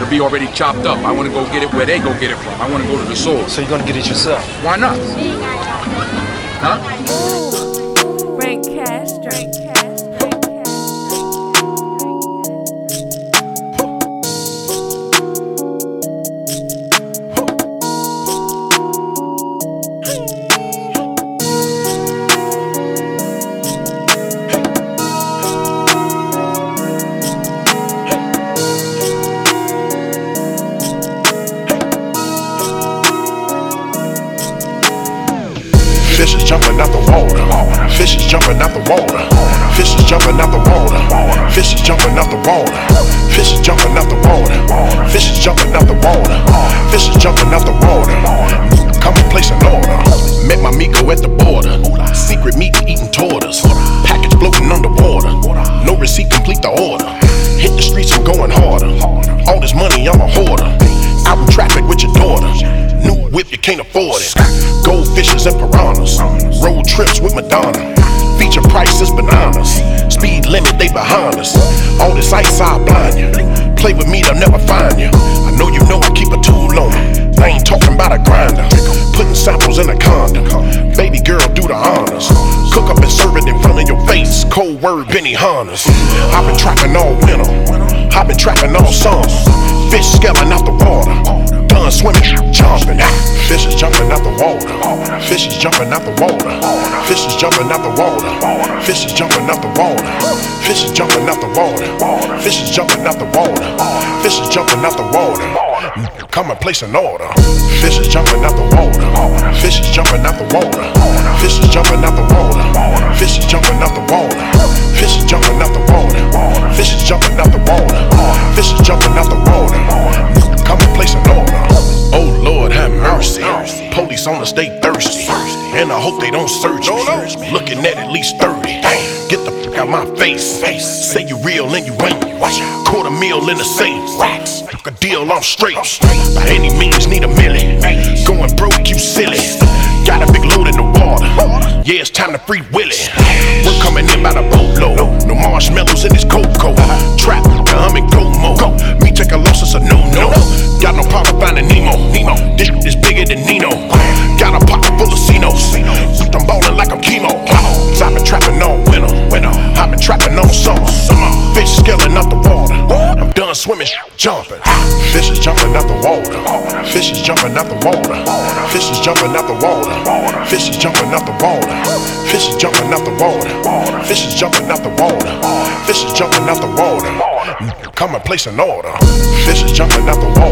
It'll be already chopped up. I want to go get it where they go get it from. I want to go to the source. So you're gonna get it yourself? Why not? Huh? Frank Castro. Frank Castro. Frank Fish is jumping out the water. Fish is jumping out the water. Fish is jumping out the water. Fish is jumping out the water. Fish is jumping out the water. Fish is jumping out the water. Fish is jumping out the water. Come and place an order. Met my Miko at the border. Secret meat eating tortoise. Package floating underwater. No receipt, complete the order. Hit the streets, I'm going harder. All this money, I'm a hoarder. Out in traffic with your daughter. Whip, you can't afford it. Goldfishes and piranhas. Road trips with Madonna. Feature prices bananas. Speed limit, they behind us. All this ice, I'll blind you. Play with me, they'll never find you. I know you know I keep a tool on me. I ain't talking about a grinder. Putting samples in a condom. Baby girl, do the honors. Cook up and serve it in front of your face. Cold word, Benny Hunters. I've been trapping all winter. I've been trapping all summer. Fish scaling out the water. Done swimming, jumping. Fish is jumping out the water. Fish is jumping out the water. Fish is jumping out the water. Fish is jumping out the water. Fish is jumping out the water. Fish is jumping out the water. Fish is jumping out the water. Come and place an order. Fish is jumping out the water. Fish is jumping out the water. Fish is jumping out the water. Fish is jumping Us, they thirsty. And I hope they don't search me. Looking at at least 30. Get the fuck out my face. Say you real and you ain't. Quarter meal in the safe. Fuck a deal, I'm straight. By any means, need a million. Going broke, you silly. Got a big load in the water. Yeah, it's time to free Willy. We're coming in by the boatload. No marshmallows in this cocoa. Summer. summer. Fish scaling out the water. I'm done swimming, jumping. Fish is jumping out the water. Fish is jumping out the water. Fish is jumping out the water. Fish is jumping out the water. Fish is jumping out the water. Fish is jumping out the water. Fish is jumping out the water. Come and place an order. Fish is jumping out the water.